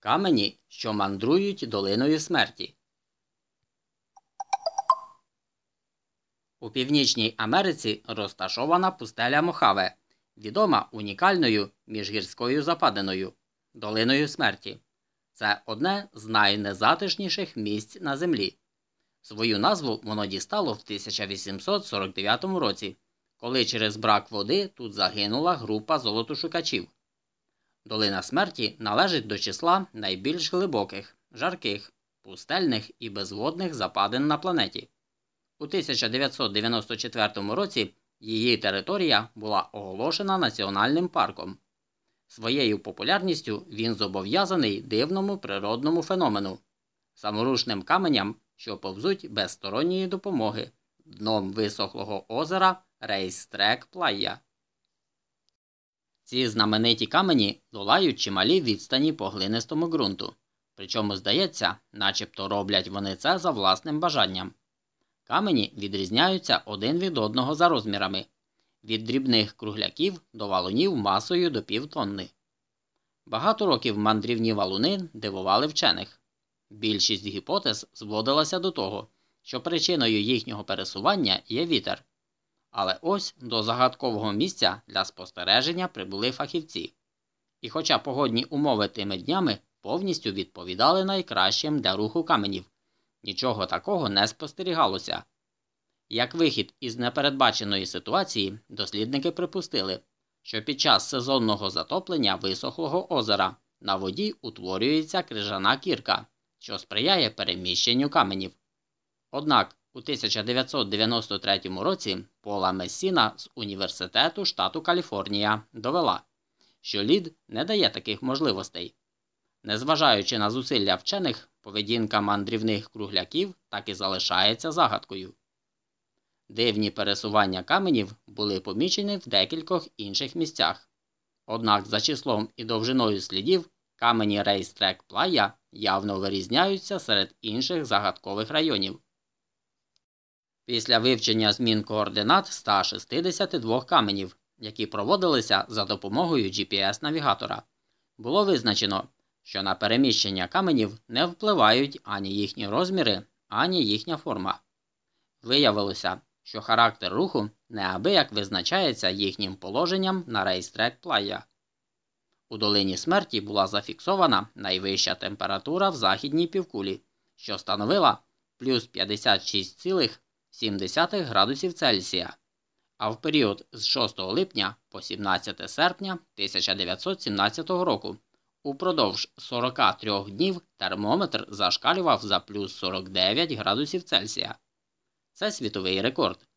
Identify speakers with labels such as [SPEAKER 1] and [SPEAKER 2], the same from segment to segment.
[SPEAKER 1] Камені, що мандрують долиною смерті. У Північній Америці розташована пустеля Мохаве, відома унікальною міжгірською западиною долиною смерті. Це одне з найнезатишніших місць на землі. Свою назву воно дістало в 1849 році, коли через брак води тут загинула група золотошукачів. Долина смерті належить до числа найбільш глибоких, жарких, пустельних і безводних западин на планеті. У 1994 році її територія була оголошена національним парком. Своєю популярністю він зобов'язаний дивному природному феномену саморушним каменям, що повзуть без сторонньої допомоги дном висохлого озера Рейстрек Плая. Ці знамениті камені долають чималі відстані по глинистому ґрунту, причому, здається, начебто роблять вони це за власним бажанням. Камені відрізняються один від одного за розмірами від дрібних кругляків до валунів масою до півтонни. Багато років мандрівні валуни дивували вчених. Більшість гіпотез зводилася до того, що причиною їхнього пересування є вітер. Але ось до загадкового місця для спостереження прибули фахівці. І хоча погодні умови тими днями повністю відповідали найкращим для руху каменів, нічого такого не спостерігалося. Як вихід із непередбаченої ситуації, дослідники припустили, що під час сезонного затоплення висохлого озера на воді утворюється крижана кірка, що сприяє переміщенню каменів. Однак у 1993 році Пола Мессіна з університету штату Каліфорнія довела, що лід не дає таких можливостей. Незважаючи на зусилля вчених, поведінка мандрівних кругляків так і залишається загадкою. Дивні пересування каменів були помічені в декількох інших місцях. Однак за числом і довжиною слідів камені Рейстрек Плая явно вирізняються серед інших загадкових районів. Після вивчення змін координат 162 каменів, які проводилися за допомогою GPS-навігатора, було визначено, що на переміщення каменів не впливають ані їхні розміри, ані їхня форма. Виявилося, що характер руху неабияк визначається їхнім положенням на рейстрек плая. У долині смерті була зафіксована найвища температура в західній півкулі, що становила плюс 56,7 градусів Цельсія, а в період з 6 липня по 17 серпня 1917 року упродовж 43 днів термометр зашкалював за плюс 49 градусів Цельсія. Це світовий рекорд.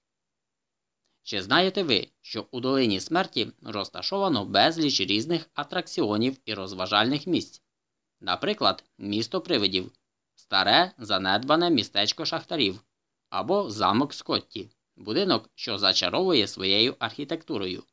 [SPEAKER 1] Чи знаєте ви, що у долині смерті розташовано безліч різних атракціонів і розважальних місць? Наприклад, місто привидів, старе занедбане містечко шахтарів або замок Скотті, будинок, що зачаровує своєю архітектурою.